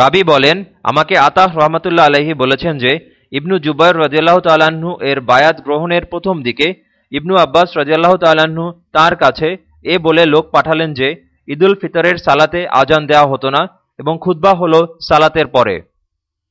রাবি বলেন, আমাকে আতাহ রহমতুল্লা আলহি বলেছেন যে, ইবনু জুবাইর রাজিয়াল্লাহ তাল্লাহ্ন এর বায়াত গ্রহণের প্রথম দিকে ইবনু আব্বাস রাজিয়াল্লাহ তাল্লাহ্ন তাঁর কাছে এ বলে লোক পাঠালেন যে, ঈদুল ফিতরের সালাতে আজান দেওয়া হতো না এবং খুদ্া হল সালাতের পরে।